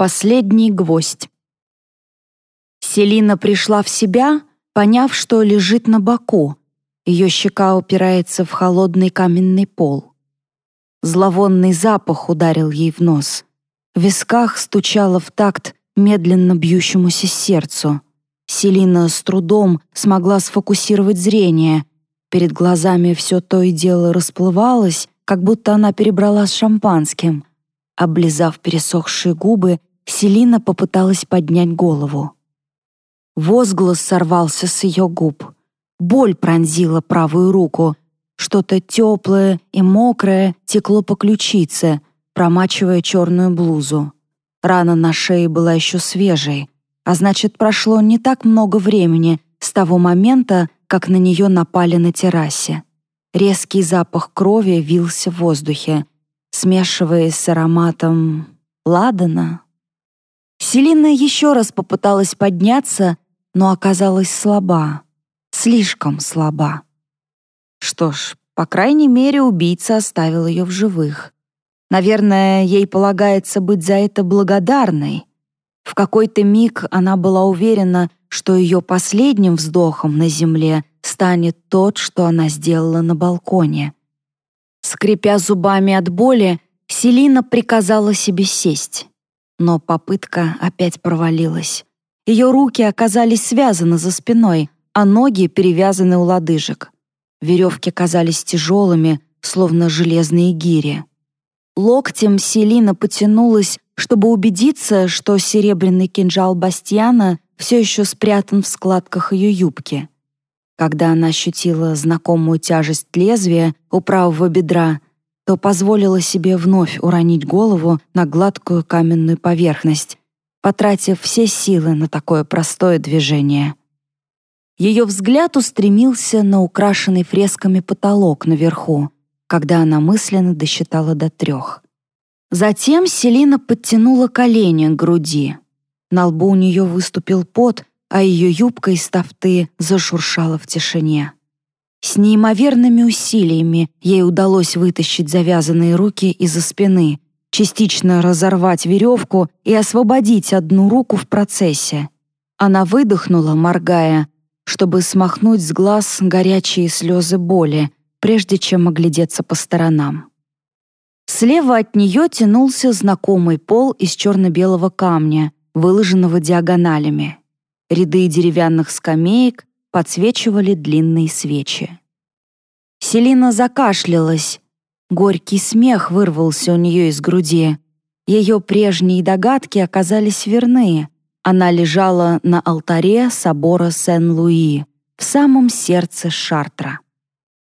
Последний гвоздь. Селина пришла в себя, поняв, что лежит на боку. Ее щека упирается в холодный каменный пол. Зловонный запах ударил ей в нос. В висках стучало в такт медленно бьющемуся сердцу. Селина с трудом смогла сфокусировать зрение. Перед глазами все то и дело расплывалось, как будто она перебрала с шампанским. Облизав пересохшие губы, Селина попыталась поднять голову. Возглас сорвался с ее губ. Боль пронзила правую руку. Что-то теплое и мокрое текло по ключице, промачивая черную блузу. Рана на шее была еще свежей, а значит, прошло не так много времени с того момента, как на нее напали на террасе. Резкий запах крови вился в воздухе, смешиваясь с ароматом ладана. Селина еще раз попыталась подняться, но оказалась слаба. Слишком слаба. Что ж, по крайней мере, убийца оставил ее в живых. Наверное, ей полагается быть за это благодарной. В какой-то миг она была уверена, что ее последним вздохом на земле станет тот, что она сделала на балконе. Скрипя зубами от боли, Селина приказала себе сесть. Но попытка опять провалилась. Ее руки оказались связаны за спиной, а ноги перевязаны у лодыжек. Веревки казались тяжелыми, словно железные гири. Локтем Селина потянулась, чтобы убедиться, что серебряный кинжал Бастьяна все еще спрятан в складках ее юбки. Когда она ощутила знакомую тяжесть лезвия у правого бедра, то позволила себе вновь уронить голову на гладкую каменную поверхность, потратив все силы на такое простое движение. Ее взгляд устремился на украшенный фресками потолок наверху, когда она мысленно досчитала до трех. Затем Селина подтянула колени к груди. На лбу у нее выступил пот, а ее юбка из тафты зашуршала в тишине. С неимоверными усилиями ей удалось вытащить завязанные руки из-за спины, частично разорвать веревку и освободить одну руку в процессе. Она выдохнула, моргая, чтобы смахнуть с глаз горячие слезы боли, прежде чем оглядеться по сторонам. Слева от нее тянулся знакомый пол из черно-белого камня, выложенного диагоналями. Ряды деревянных скамеек, подсвечивали длинные свечи. Селина закашлялась. Горький смех вырвался у нее из груди. Ее прежние догадки оказались верны. Она лежала на алтаре собора Сен-Луи, в самом сердце Шартра.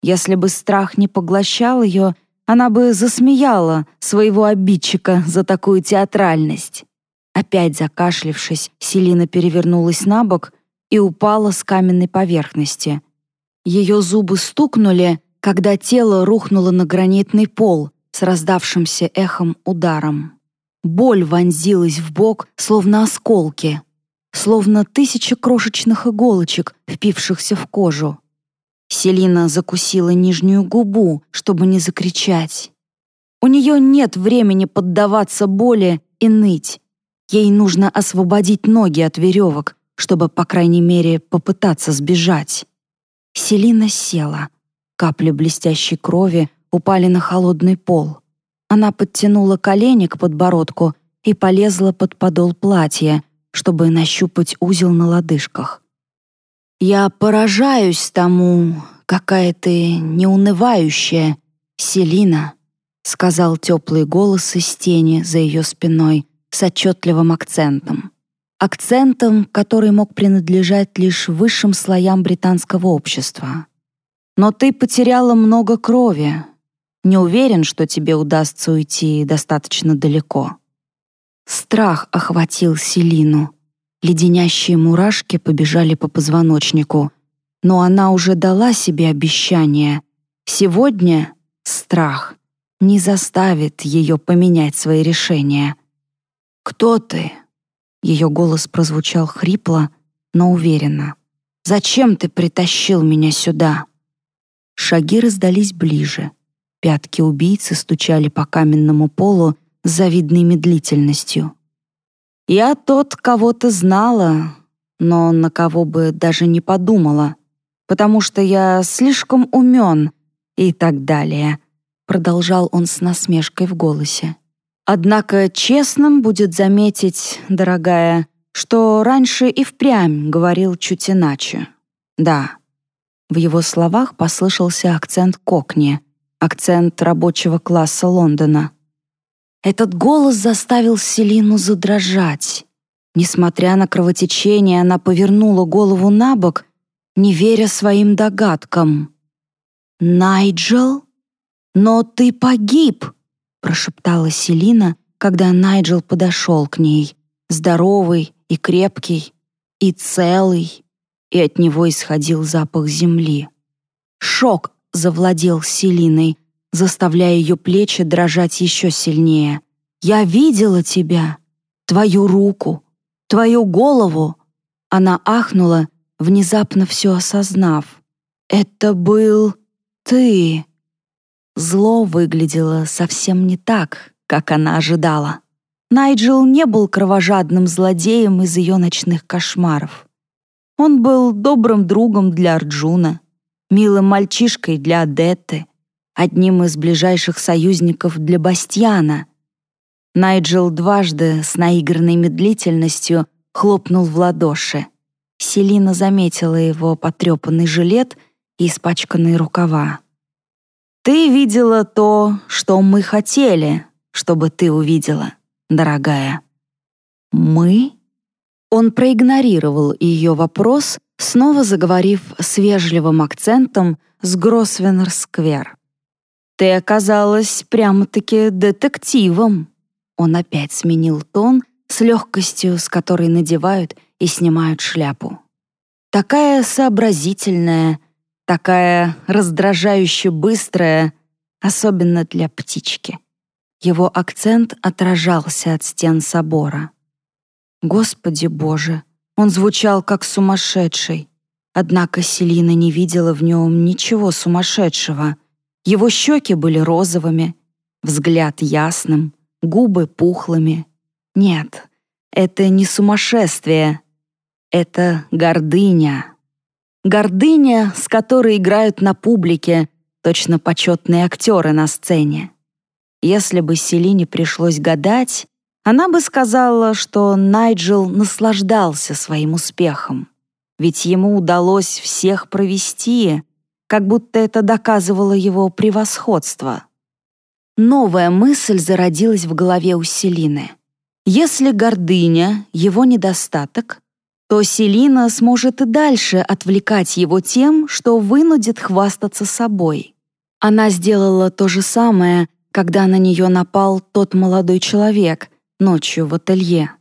Если бы страх не поглощал ее, она бы засмеяла своего обидчика за такую театральность. Опять закашлившись, Селина перевернулась на бок и упала с каменной поверхности. Ее зубы стукнули, когда тело рухнуло на гранитный пол с раздавшимся эхом ударом. Боль вонзилась в бок, словно осколки, словно тысяча крошечных иголочек, впившихся в кожу. Селина закусила нижнюю губу, чтобы не закричать. У нее нет времени поддаваться боли и ныть. Ей нужно освободить ноги от веревок, чтобы, по крайней мере, попытаться сбежать. Селина села. Капли блестящей крови упали на холодный пол. Она подтянула колени к подбородку и полезла под подол платья, чтобы нащупать узел на лодыжках. «Я поражаюсь тому, какая ты неунывающая, Селина», сказал теплый голос из тени за ее спиной с отчетливым акцентом акцентом, который мог принадлежать лишь высшим слоям британского общества. Но ты потеряла много крови. Не уверен, что тебе удастся уйти достаточно далеко. Страх охватил Селину. Леденящие мурашки побежали по позвоночнику. Но она уже дала себе обещание. Сегодня страх не заставит ее поменять свои решения. «Кто ты?» Ее голос прозвучал хрипло, но уверенно. «Зачем ты притащил меня сюда?» Шаги раздались ближе. Пятки убийцы стучали по каменному полу с завидной медлительностью. Я тот, кого ты знала, но на кого бы даже не подумала, потому что я слишком умен и так далее», продолжал он с насмешкой в голосе. «Однако честным будет заметить, дорогая, что раньше и впрямь говорил чуть иначе. Да». В его словах послышался акцент кокни, акцент рабочего класса Лондона. Этот голос заставил Селину задрожать. Несмотря на кровотечение, она повернула голову на бок, не веря своим догадкам. «Найджел? Но ты погиб!» — прошептала Селина, когда Найджел подошел к ней, здоровый и крепкий, и целый, и от него исходил запах земли. Шок завладел Селиной, заставляя ее плечи дрожать еще сильнее. «Я видела тебя, твою руку, твою голову!» Она ахнула, внезапно все осознав. «Это был ты!» Зло выглядело совсем не так, как она ожидала. Найджел не был кровожадным злодеем из ее ночных кошмаров. Он был добрым другом для Арджуна, милым мальчишкой для Адетты, одним из ближайших союзников для Бастьяна. Найджел дважды с наигранной медлительностью хлопнул в ладоши. Селина заметила его потрепанный жилет и испачканные рукава. «Ты видела то, что мы хотели, чтобы ты увидела, дорогая». «Мы?» Он проигнорировал ее вопрос, снова заговорив с вежливым акцентом с Гросвеннер-сквер. «Ты оказалась прямо-таки детективом». Он опять сменил тон с легкостью, с которой надевают и снимают шляпу. Такая сообразительная, такая раздражающе быстрая, особенно для птички. Его акцент отражался от стен собора. Господи Боже, он звучал как сумасшедший. Однако Селина не видела в нем ничего сумасшедшего. Его щеки были розовыми, взгляд ясным, губы пухлыми. Нет, это не сумасшествие. Это гордыня. Гордыня, с которой играют на публике, точно почетные актеры на сцене. Если бы Селине пришлось гадать, она бы сказала, что Найджел наслаждался своим успехом, ведь ему удалось всех провести, как будто это доказывало его превосходство. Новая мысль зародилась в голове у Селины. Если гордыня — его недостаток, то Селина сможет и дальше отвлекать его тем, что вынудит хвастаться собой. Она сделала то же самое, когда на нее напал тот молодой человек ночью в ателье.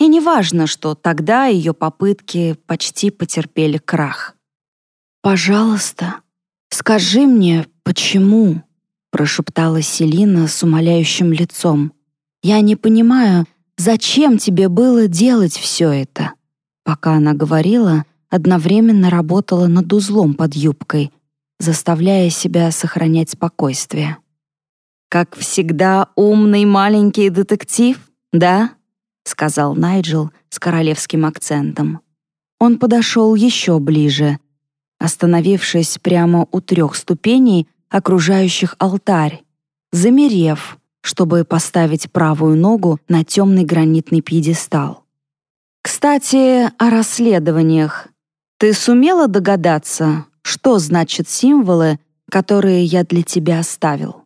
И неважно, что тогда ее попытки почти потерпели крах. «Пожалуйста, скажи мне, почему?» прошептала Селина с умоляющим лицом. «Я не понимаю, зачем тебе было делать все это?» Пока она говорила, одновременно работала над узлом под юбкой, заставляя себя сохранять спокойствие. «Как всегда, умный маленький детектив, да?» — сказал Найджел с королевским акцентом. Он подошел еще ближе, остановившись прямо у трех ступеней, окружающих алтарь, замерев, чтобы поставить правую ногу на темный гранитный пьедестал. «Кстати, о расследованиях. Ты сумела догадаться, что значат символы, которые я для тебя оставил?»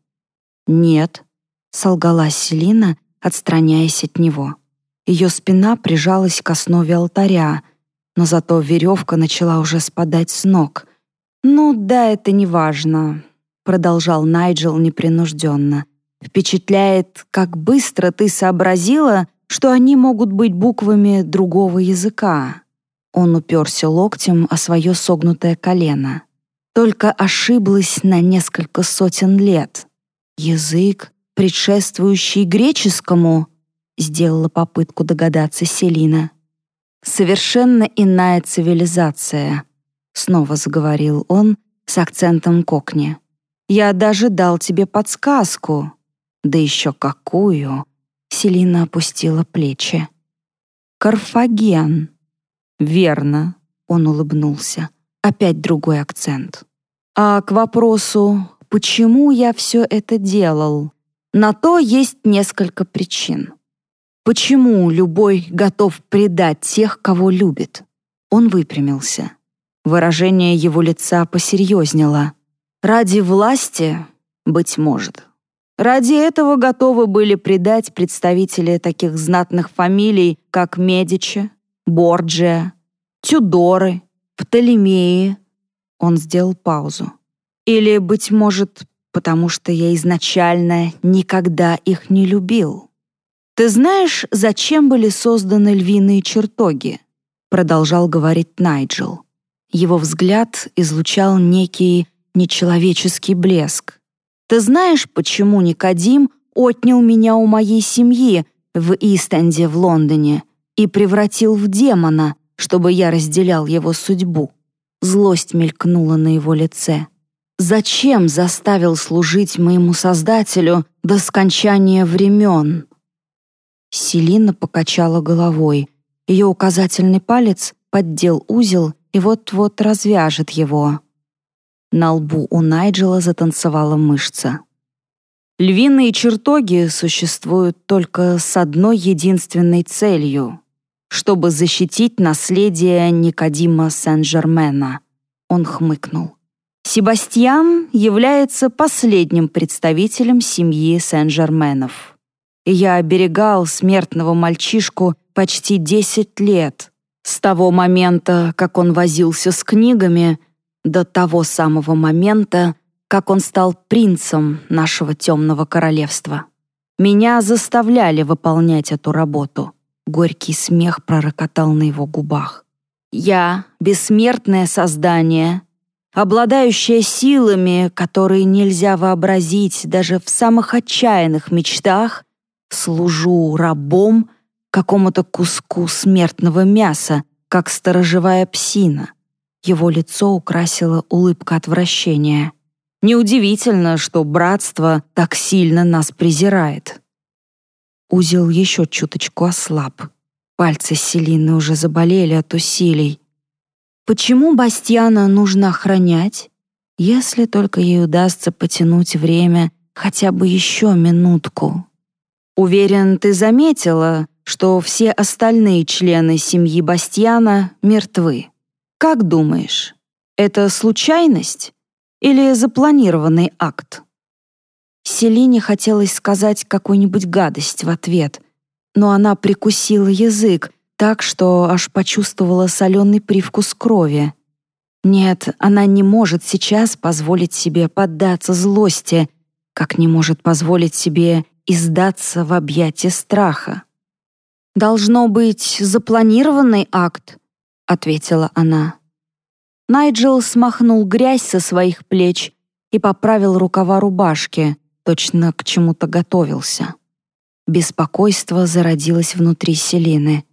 «Нет», — солгала Селина, отстраняясь от него. Ее спина прижалась к основе алтаря, но зато веревка начала уже спадать с ног. «Ну да, это не важно», — продолжал Найджел непринужденно. «Впечатляет, как быстро ты сообразила, что они могут быть буквами другого языка». Он уперся локтем о свое согнутое колено. Только ошиблась на несколько сотен лет. Язык, предшествующий греческому, сделала попытку догадаться Селина. Совершенно иная цивилизация, снова заговорил он с акцентом кокни. Я даже дал тебе подсказку. Да еще какую? Селина опустила плечи. Карфаген. Верно, он улыбнулся. Опять другой акцент. А к вопросу, почему я все это делал, на то есть несколько причин. Почему любой готов предать тех, кого любит? Он выпрямился. Выражение его лица посерьезнело. Ради власти, быть может. Ради этого готовы были предать представители таких знатных фамилий, как Медичи, Борджия, Тюдоры, Птолемеи. Он сделал паузу. Или, быть может, потому что я изначально никогда их не любил. «Ты знаешь, зачем были созданы львиные чертоги?» продолжал говорить Найджел. Его взгляд излучал некий нечеловеческий блеск. Ты знаешь, почему Никодим отнял меня у моей семьи в Истенде в Лондоне и превратил в демона, чтобы я разделял его судьбу? Злость мелькнула на его лице. Зачем заставил служить моему Создателю до скончания времен? Селина покачала головой. Ее указательный палец поддел узел и вот-вот развяжет его. На лбу у Найджела затанцевала мышца. Львиные чертоги существуют только с одной единственной целью — чтобы защитить наследие Никодима Сен-Жермена. Он хмыкнул. Себастьян является последним представителем семьи Сен-Жерменов. Я оберегал смертного мальчишку почти десять лет, с того момента, как он возился с книгами, до того самого момента, как он стал принцем нашего темного королевства. Меня заставляли выполнять эту работу. Горький смех пророкотал на его губах. Я — бессмертное создание, обладающее силами, которые нельзя вообразить даже в самых отчаянных мечтах, служу рабом какому-то куску смертного мяса, как сторожевая псина. Его лицо украсила улыбка отвращения. Неудивительно, что братство так сильно нас презирает. Узел еще чуточку ослаб. Пальцы Селины уже заболели от усилий. Почему Бастьяна нужно охранять? Если только ей удастся потянуть время хотя бы еще минутку. Уверен, ты заметила, что все остальные члены семьи Бастьяна мертвы. Как думаешь, это случайность или запланированный акт? Селине хотелось сказать какую-нибудь гадость в ответ, но она прикусила язык так, что аж почувствовала соленый привкус крови. Нет, она не может сейчас позволить себе поддаться злости, как не может позволить себе издаться в объятия страха. «Должно быть запланированный акт», — ответила она. Найджел смахнул грязь со своих плеч и поправил рукава рубашки, точно к чему-то готовился. Беспокойство зародилось внутри Селины.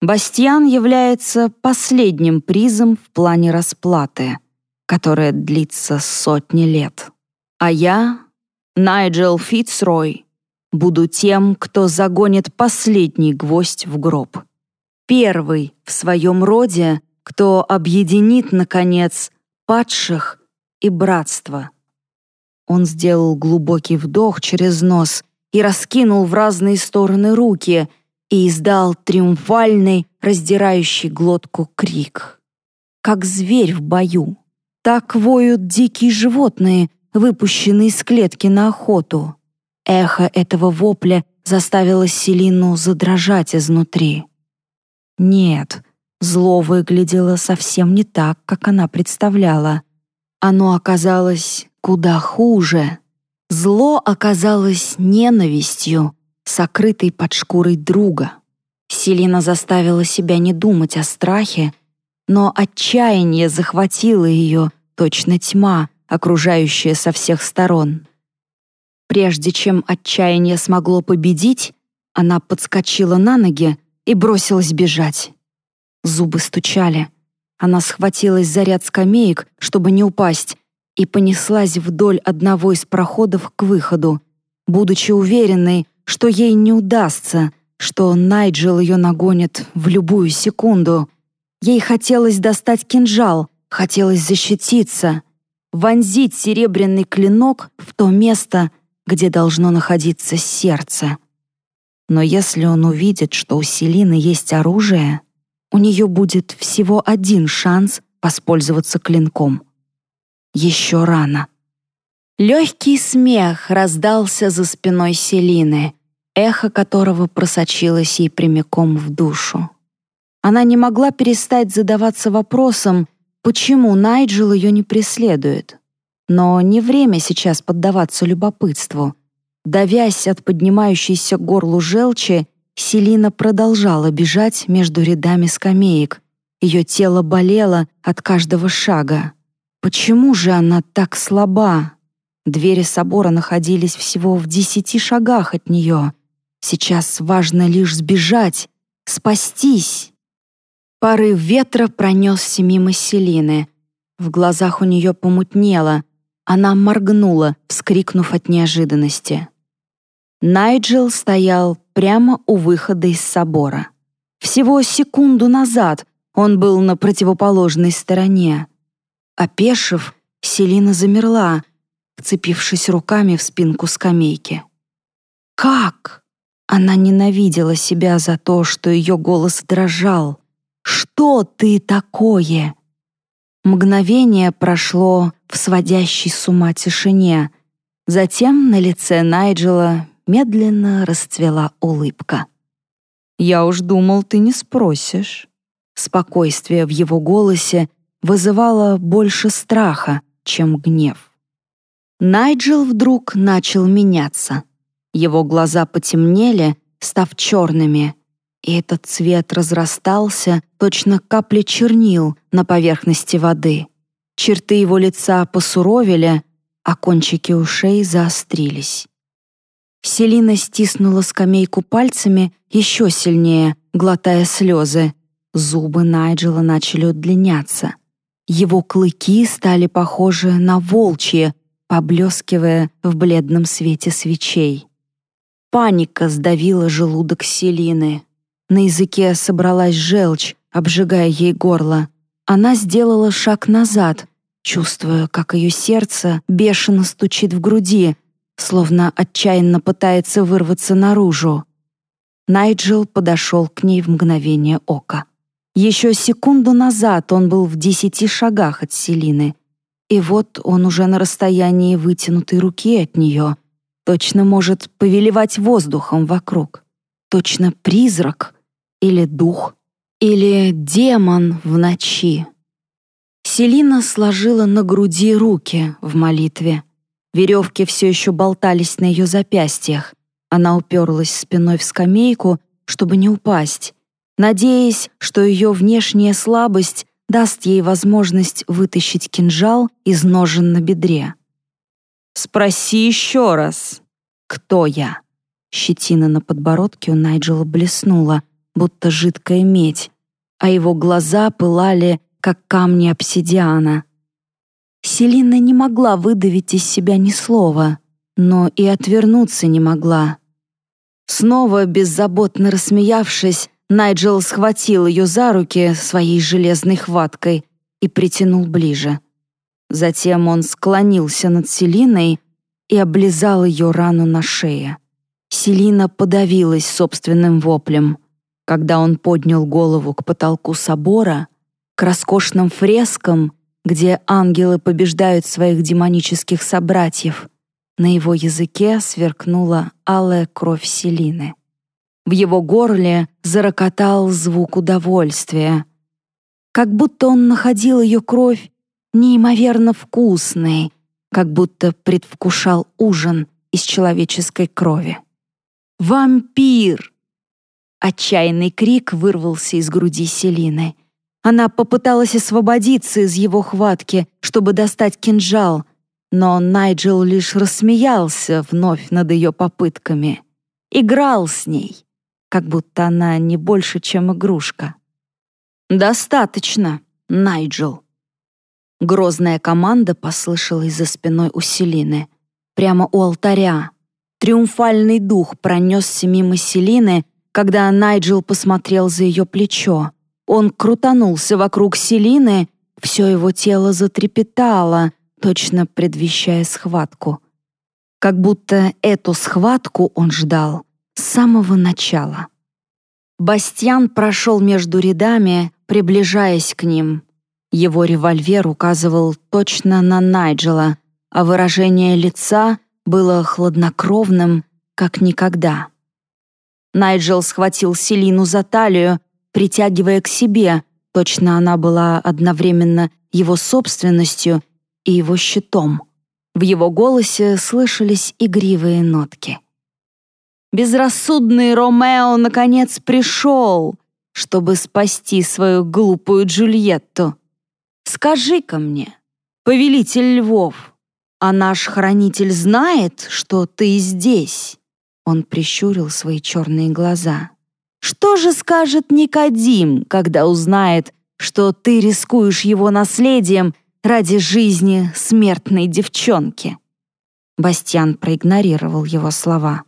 Бастиан является последним призом в плане расплаты, которая длится сотни лет. А я, Найджел Фитцрой, буду тем, кто загонит последний гвоздь в гроб первый в своем роде, кто объединит, наконец, падших и братство. Он сделал глубокий вдох через нос и раскинул в разные стороны руки и издал триумфальный, раздирающий глотку крик. Как зверь в бою. Так воют дикие животные, выпущенные из клетки на охоту. Эхо этого вопля заставило Селину задрожать изнутри. Нет, зло выглядело совсем не так, как она представляла. Оно оказалось куда хуже. Зло оказалось ненавистью, сокрытой под шкурой друга. Селина заставила себя не думать о страхе, но отчаяние захватило ее, точно тьма, окружающая со всех сторон. Прежде чем отчаяние смогло победить, она подскочила на ноги, и бросилась бежать. Зубы стучали. Она схватилась за ряд скамеек, чтобы не упасть, и понеслась вдоль одного из проходов к выходу, будучи уверенной, что ей не удастся, что Найджел ее нагонит в любую секунду. Ей хотелось достать кинжал, хотелось защититься, вонзить серебряный клинок в то место, где должно находиться сердце. Но если он увидит, что у Селины есть оружие, у нее будет всего один шанс воспользоваться клинком. Еще рано. Легкий смех раздался за спиной Селины, эхо которого просочилось ей прямиком в душу. Она не могла перестать задаваться вопросом, почему Найджел ее не преследует. Но не время сейчас поддаваться любопытству. Давясь от поднимающейся горлу желчи, Селина продолжала бежать между рядами скамеек. Ее тело болело от каждого шага. Почему же она так слаба? Двери собора находились всего в десяти шагах от нее. Сейчас важно лишь сбежать, спастись. Порыв ветра пронесся мимо Селины. В глазах у нее помутнело. Она моргнула, вскрикнув от неожиданности. Найджел стоял прямо у выхода из собора. Всего секунду назад он был на противоположной стороне. Опешив, Селина замерла, вцепившись руками в спинку скамейки. «Как?» Она ненавидела себя за то, что ее голос дрожал. «Что ты такое?» Мгновение прошло в сводящей с ума тишине. Затем на лице Найджела медленно расцвела улыбка. «Я уж думал, ты не спросишь». Спокойствие в его голосе вызывало больше страха, чем гнев. Найджел вдруг начал меняться. Его глаза потемнели, став черными, и этот цвет разрастался, точно капли чернил на поверхности воды. Черты его лица посуровели, а кончики ушей заострились. Селина стиснула скамейку пальцами еще сильнее, глотая слезы. Зубы Найджела начали удлиняться. Его клыки стали похожи на волчьи, поблескивая в бледном свете свечей. Паника сдавила желудок Селины. На языке собралась желчь, обжигая ей горло. Она сделала шаг назад, чувствуя, как ее сердце бешено стучит в груди, словно отчаянно пытается вырваться наружу. Найджел подошел к ней в мгновение ока. Еще секунду назад он был в десяти шагах от Селины, и вот он уже на расстоянии вытянутой руки от нее, точно может повелевать воздухом вокруг. Точно призрак или дух, или демон в ночи. Селина сложила на груди руки в молитве. Веревки все еще болтались на ее запястьях. Она уперлась спиной в скамейку, чтобы не упасть, надеясь, что ее внешняя слабость даст ей возможность вытащить кинжал из ножен на бедре. «Спроси еще раз, кто я?» Щетина на подбородке у Найджела блеснула, будто жидкая медь, а его глаза пылали, как камни обсидиана. Селина не могла выдавить из себя ни слова, но и отвернуться не могла. Снова, беззаботно рассмеявшись, Найджел схватил ее за руки своей железной хваткой и притянул ближе. Затем он склонился над Селиной и облизал ее рану на шее. Селина подавилась собственным воплем. Когда он поднял голову к потолку собора, к роскошным фрескам, где ангелы побеждают своих демонических собратьев, на его языке сверкнула алая кровь Селины. В его горле зарокотал звук удовольствия. Как будто он находил ее кровь неимоверно вкусной, как будто предвкушал ужин из человеческой крови. «Вампир!» Отчаянный крик вырвался из груди Селины. Она попыталась освободиться из его хватки, чтобы достать кинжал, но Найджел лишь рассмеялся вновь над ее попытками. Играл с ней как будто она не больше, чем игрушка. «Достаточно, Найджел!» Грозная команда послышалась за спиной у Селины, прямо у алтаря. Триумфальный дух пронесся мимо Селины, Когда Найджел посмотрел за ее плечо, он крутанулся вокруг Селины, все его тело затрепетало, точно предвещая схватку. Как будто эту схватку он ждал с самого начала. Бастьян прошел между рядами, приближаясь к ним. Его револьвер указывал точно на Найджела, а выражение лица было хладнокровным, как никогда. Найджел схватил Селину за талию, притягивая к себе, точно она была одновременно его собственностью и его щитом. В его голосе слышались игривые нотки. Безрассудный Ромео наконец пришел, чтобы спасти свою глупую Джульетту. Скажи-ка мне, повелитель львов, а наш хранитель знает, что ты здесь?» Он прищурил свои черные глаза. «Что же скажет Никодим, когда узнает, что ты рискуешь его наследием ради жизни смертной девчонки?» Бастьян проигнорировал его слова.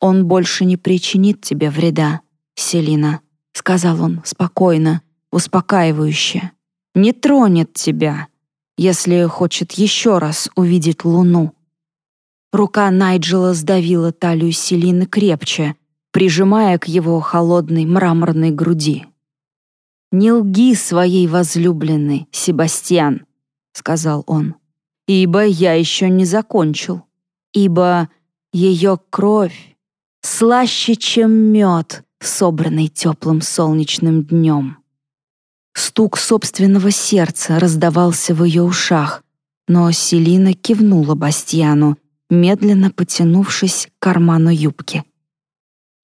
«Он больше не причинит тебе вреда, Селина», — сказал он спокойно, успокаивающе. «Не тронет тебя, если хочет еще раз увидеть луну». Рука Найджела сдавила талию Селины крепче, прижимая к его холодной мраморной груди. «Не лги своей возлюбленной, Себастьян», — сказал он, «ибо я еще не закончил, ибо ее кровь слаще, чем мед, собранный теплым солнечным днем». Стук собственного сердца раздавался в ее ушах, но Селина кивнула Бастьяну, медленно потянувшись к карману юбки.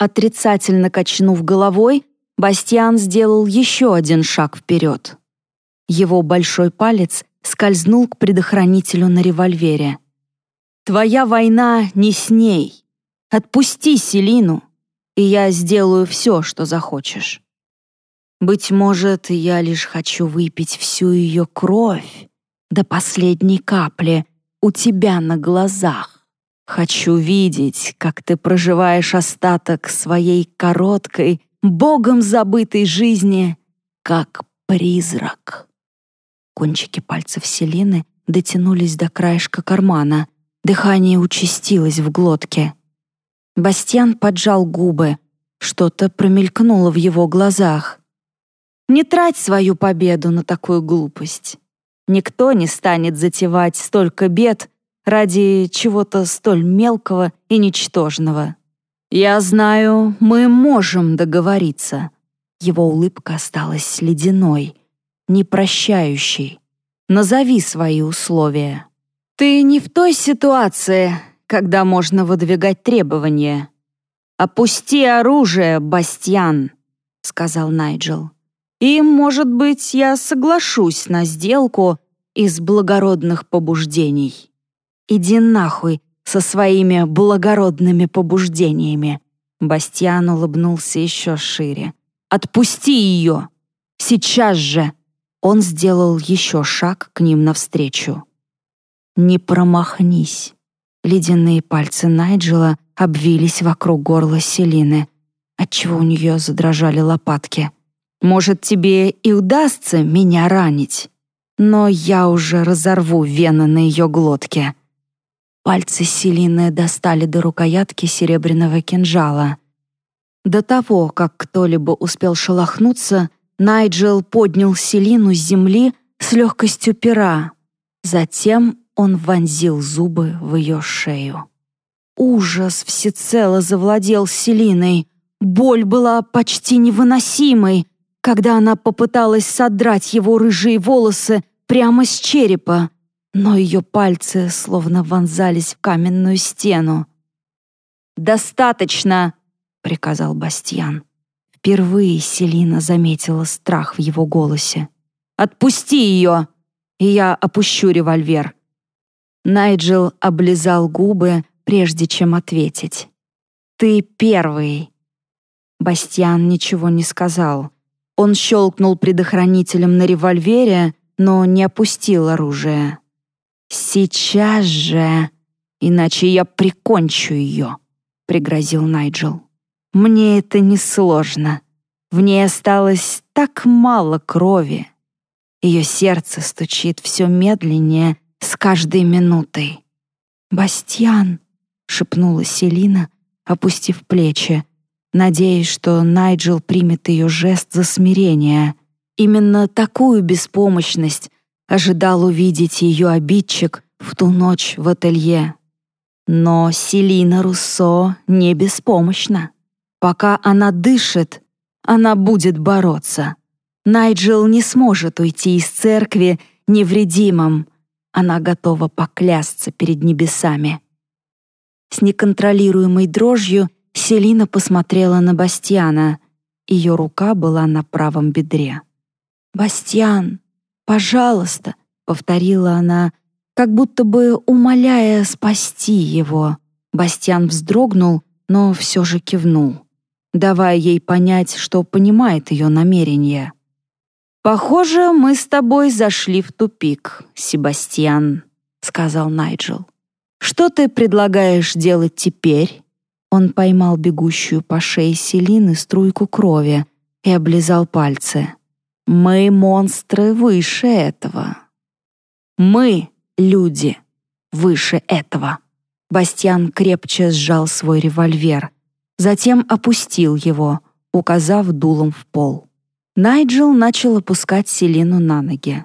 Отрицательно качнув головой, Бастьян сделал еще один шаг вперед. Его большой палец скользнул к предохранителю на револьвере. «Твоя война не с ней. Отпусти Селину, и я сделаю все, что захочешь». Быть может, я лишь хочу выпить всю ее кровь до последней капли у тебя на глазах. Хочу видеть, как ты проживаешь остаток своей короткой, богом забытой жизни, как призрак. Кончики пальцев Селины дотянулись до краешка кармана. Дыхание участилось в глотке. Бастьян поджал губы. Что-то промелькнуло в его глазах. Не трать свою победу на такую глупость. Никто не станет затевать столько бед ради чего-то столь мелкого и ничтожного. Я знаю, мы можем договориться. Его улыбка осталась ледяной, непрощающей. Назови свои условия. Ты не в той ситуации, когда можно выдвигать требования. «Опусти оружие, Бастьян», — сказал Найджел. И, может быть, я соглашусь на сделку из благородных побуждений. Иди нахуй со своими благородными побуждениями. Бастиан улыбнулся еще шире. Отпусти ее! Сейчас же! Он сделал еще шаг к ним навстречу. Не промахнись. Ледяные пальцы Найджела обвились вокруг горла Селины, отчего у нее задрожали лопатки. Может, тебе и удастся меня ранить, но я уже разорву вены на ее глотке». Пальцы Селины достали до рукоятки серебряного кинжала. До того, как кто-либо успел шелохнуться, Найджел поднял Селину с земли с легкостью пера. Затем он вонзил зубы в ее шею. Ужас всецело завладел Селиной. Боль была почти невыносимой, когда она попыталась содрать его рыжие волосы прямо с черепа, но ее пальцы словно вонзались в каменную стену. «Достаточно!» — приказал Бастьян. Впервые Селина заметила страх в его голосе. «Отпусти ее, и я опущу револьвер». Найджел облизал губы, прежде чем ответить. «Ты первый». Бастьян ничего не сказал, он щелкнул предохранителем на револьвере, но не опустил оружие. «Сейчас же, иначе я прикончу ее», — пригрозил Найджел. Мне это несложно. В ней осталось так мало крови. Ее сердце стучит все медленнее с каждой минутой. «Бастьян!» — шепнула Селина, опустив плечи, надеясь, что Найджел примет ее жест за смирение. Именно такую беспомощность ожидал увидеть ее обидчик в ту ночь в ателье. Но Селина Руссо не беспомощна. Пока она дышит, она будет бороться. Найджел не сможет уйти из церкви невредимым. Она готова поклясться перед небесами. С неконтролируемой дрожью Селина посмотрела на Бастиана. Ее рука была на правом бедре. «Бастиан, пожалуйста», — повторила она, как будто бы умоляя спасти его. Бастиан вздрогнул, но все же кивнул давая ей понять, что понимает ее намерения. «Похоже, мы с тобой зашли в тупик, Себастьян», — сказал Найджел. «Что ты предлагаешь делать теперь?» Он поймал бегущую по шее Селины струйку крови и облизал пальцы. «Мы монстры выше этого. Мы, люди, выше этого». Бастьян крепче сжал свой револьвер — затем опустил его, указав дулом в пол. Найджел начал опускать Селину на ноги.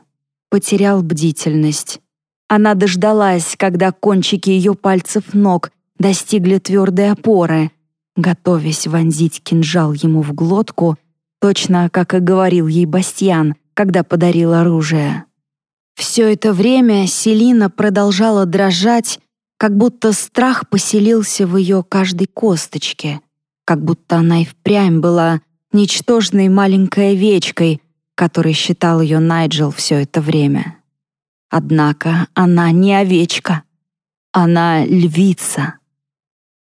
Потерял бдительность. Она дождалась, когда кончики ее пальцев ног достигли твердой опоры, готовясь вонзить кинжал ему в глотку, точно как и говорил ей Бастьян, когда подарил оружие. Все это время Селина продолжала дрожать, как будто страх поселился в ее каждой косточке как будто она и впрямь была ничтожной маленькой овечкой, которой считал ее Найджел все это время. Однако она не овечка, она львица.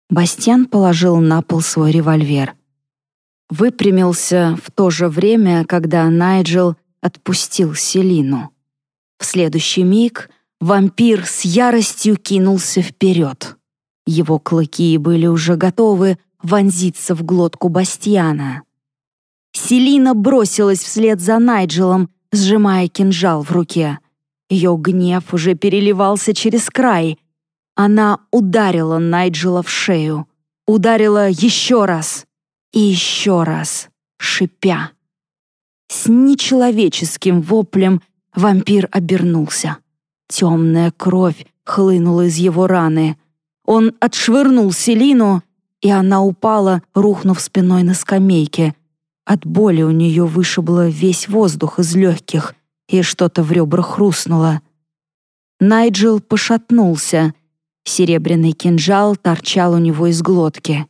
Бастьян положил на пол свой револьвер. Выпрямился в то же время, когда Найджел отпустил Селину. В следующий миг вампир с яростью кинулся вперед. Его клыки были уже готовы вонзиться в глотку Бастиана. Селина бросилась вслед за Найджелом, сжимая кинжал в руке. Ее гнев уже переливался через край. Она ударила Найджела в шею. Ударила еще раз и еще раз, шипя. С нечеловеческим воплем вампир обернулся. Темная кровь хлынула из его раны. Он отшвырнул Селину и она упала, рухнув спиной на скамейке. От боли у нее вышибло весь воздух из легких, и что-то в ребрах хрустнуло. Найджел пошатнулся. Серебряный кинжал торчал у него из глотки.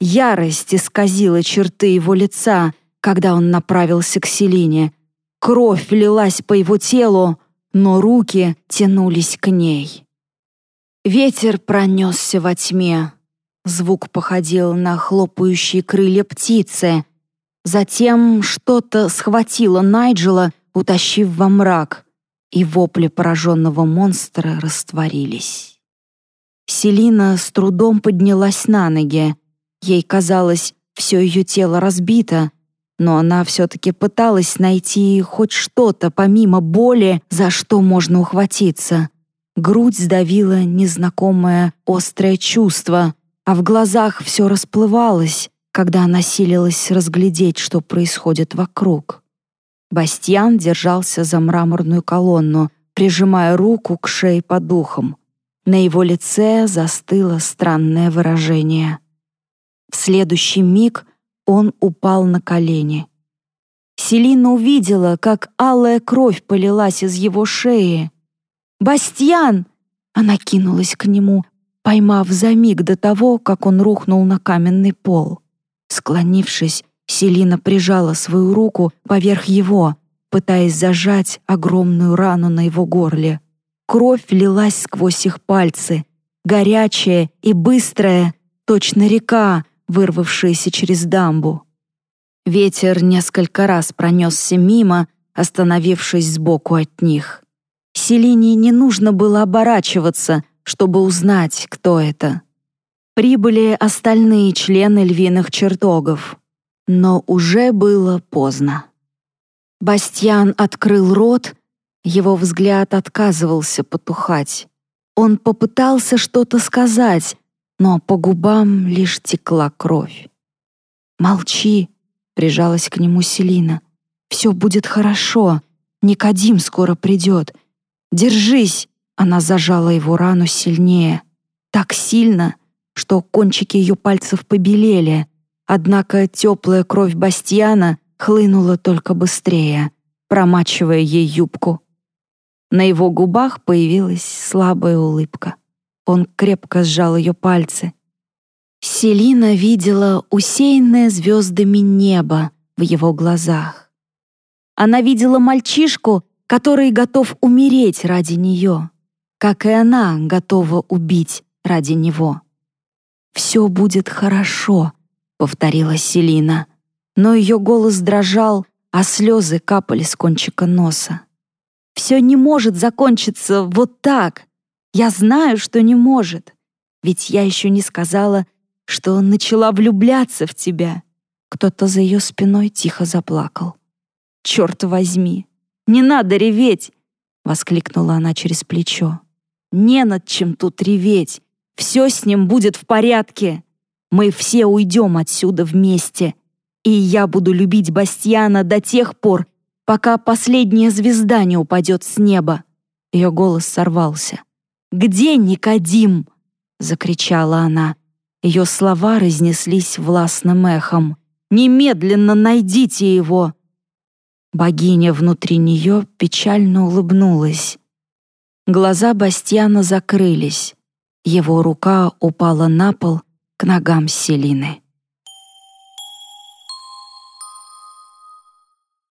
Ярость исказила черты его лица, когда он направился к Селине. Кровь лилась по его телу, но руки тянулись к ней. Ветер пронесся во тьме, Звук походил на хлопающие крылья птицы. Затем что-то схватило Найджела, утащив во мрак, и вопли пораженного монстра растворились. Селина с трудом поднялась на ноги. Ей казалось, все ее тело разбито, но она все-таки пыталась найти хоть что-то помимо боли, за что можно ухватиться. Грудь сдавила незнакомое острое чувство, а в глазах все расплывалось, когда она силилась разглядеть, что происходит вокруг. Бастьян держался за мраморную колонну, прижимая руку к шее под духом. На его лице застыло странное выражение. В следующий миг он упал на колени. Селина увидела, как алая кровь полилась из его шеи. «Бастьян!» Она кинулась к нему, поймав за миг до того, как он рухнул на каменный пол. Склонившись, Селина прижала свою руку поверх его, пытаясь зажать огромную рану на его горле. Кровь лилась сквозь их пальцы, горячая и быстрая, точно река, вырвавшаяся через дамбу. Ветер несколько раз пронесся мимо, остановившись сбоку от них. Селине не нужно было оборачиваться, чтобы узнать, кто это. Прибыли остальные члены львиных чертогов, но уже было поздно. Бастьян открыл рот, его взгляд отказывался потухать. Он попытался что-то сказать, но по губам лишь текла кровь. «Молчи», — прижалась к нему Селина. «Все будет хорошо. Никодим скоро придет. Держись!» Она зажала его рану сильнее. Так сильно, что кончики ее пальцев побелели. Однако теплая кровь Бастьяна хлынула только быстрее, промачивая ей юбку. На его губах появилась слабая улыбка. Он крепко сжал ее пальцы. Селина видела усеянное звездами небо в его глазах. Она видела мальчишку, который готов умереть ради нее, как и она готова убить ради него. «Все будет хорошо», — повторила Селина, но ее голос дрожал, а слезы капали с кончика носа. Все не может закончиться вот так. Я знаю, что не может. Ведь я еще не сказала, что начала влюбляться в тебя. Кто-то за ее спиной тихо заплакал. «Черт возьми! Не надо реветь!» — воскликнула она через плечо. «Не над чем тут реветь! Все с ним будет в порядке! Мы все уйдем отсюда вместе, и я буду любить Бастьяна до тех пор, пока последняя звезда не упадет с неба. Ее голос сорвался. «Где Никодим?» — закричала она. Ее слова разнеслись властным эхом. «Немедленно найдите его!» Богиня внутри нее печально улыбнулась. Глаза Бастьяна закрылись. Его рука упала на пол к ногам Селины.